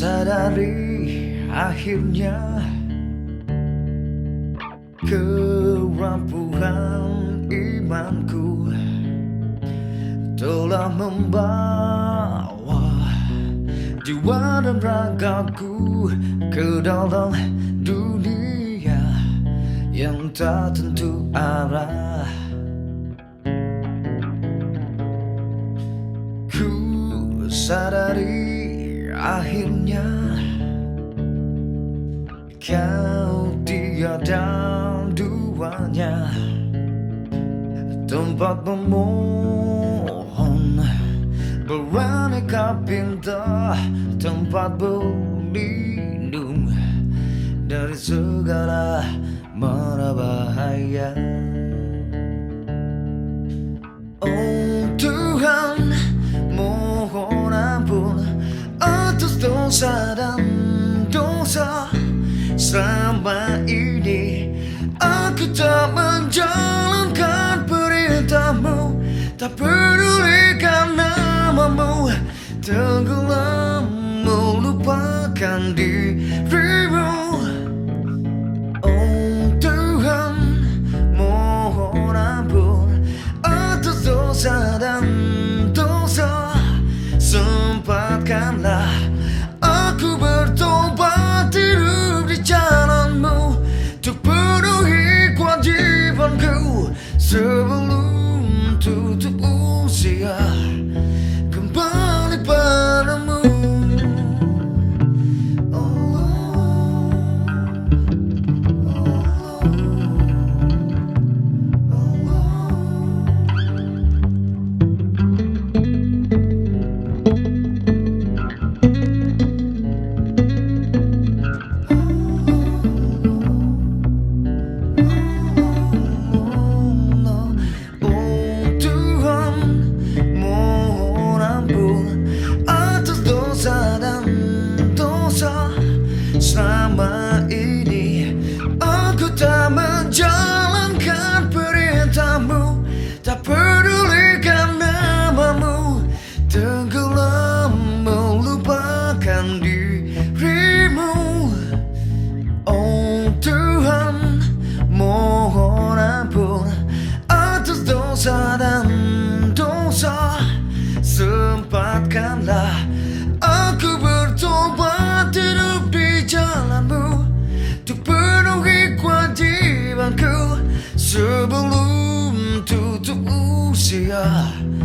sadari akhirnya Kerampuhan imanku Telah membawa jiwa dan ragaku Ke dalam dunia yang tak tentu arah. Ku sadari akhirnya Kau tiada duanya. Tempat memohon Beraneka pinta Tempat berlindung Dari segala mara bahaya dosa dan dosa Selama ini Aku tak menjalankan perintahmu. Tak pedulikan namamu Tenggelam melupakan dirimu. Oh Tuhan mohon ampun Atas dosa dan dosa. Sempatkanlah Sebelum tutup usia selama bigger.